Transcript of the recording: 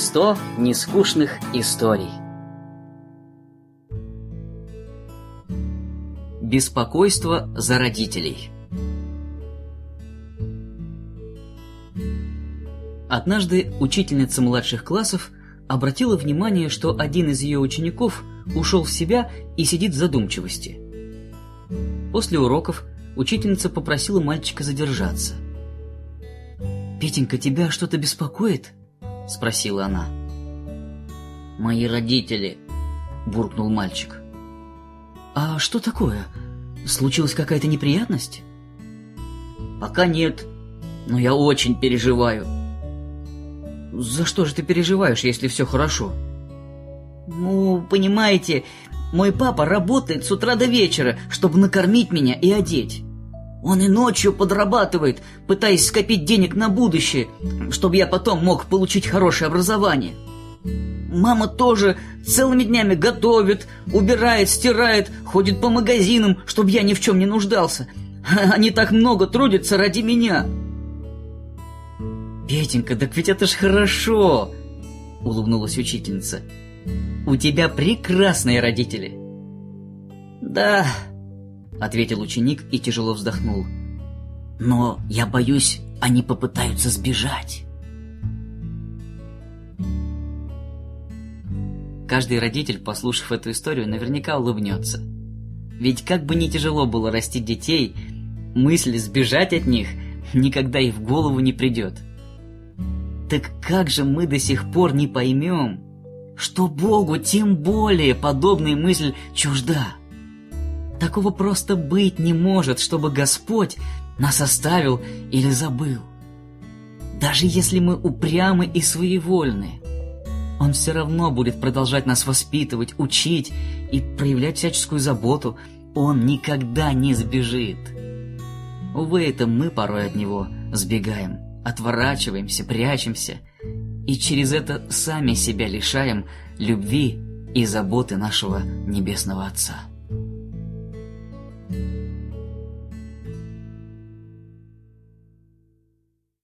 Сто нескучных историй. Беспокойство за родителей. Однажды учительница младших классов обратила внимание, что один из ее учеников ушел в себя и сидит в задумчивости. После уроков учительница попросила мальчика задержаться. «Петенька, тебя что-то беспокоит?» — спросила она. «Мои родители», — буркнул мальчик. «А что такое? Случилась какая-то неприятность?» «Пока нет, но я очень переживаю». «За что же ты переживаешь, если все хорошо?» «Ну, понимаете, мой папа работает с утра до вечера, чтобы накормить меня и одеть. Он и ночью подрабатывает, пытаясь скопить денег на будущее, чтобы я потом мог получить хорошее образование. Мама тоже целыми днями готовит, убирает, стирает, ходит по магазинам, чтобы я ни в чем не нуждался. Они так много трудятся ради меня. «Петенька, так ведь это ж хорошо!» — улыбнулась учительница. «У тебя прекрасные родители!» «Да», — ответил ученик и тяжело вздохнул. «Но я боюсь, они попытаются сбежать». Каждый родитель, послушав эту историю, наверняка улыбнется. Ведь как бы ни тяжело было растить детей, мысль сбежать от них никогда и в голову не придет. Так как же мы до сих пор не поймем, что Богу тем более подобная мысль чужда? Такого просто быть не может, чтобы Господь нас оставил или забыл. Даже если мы упрямы и своевольны, Он все равно будет продолжать нас воспитывать, учить и проявлять всяческую заботу. Он никогда не сбежит. Увы, это мы порой от Него сбегаем, отворачиваемся, прячемся, и через это сами себя лишаем любви и заботы нашего Небесного Отца.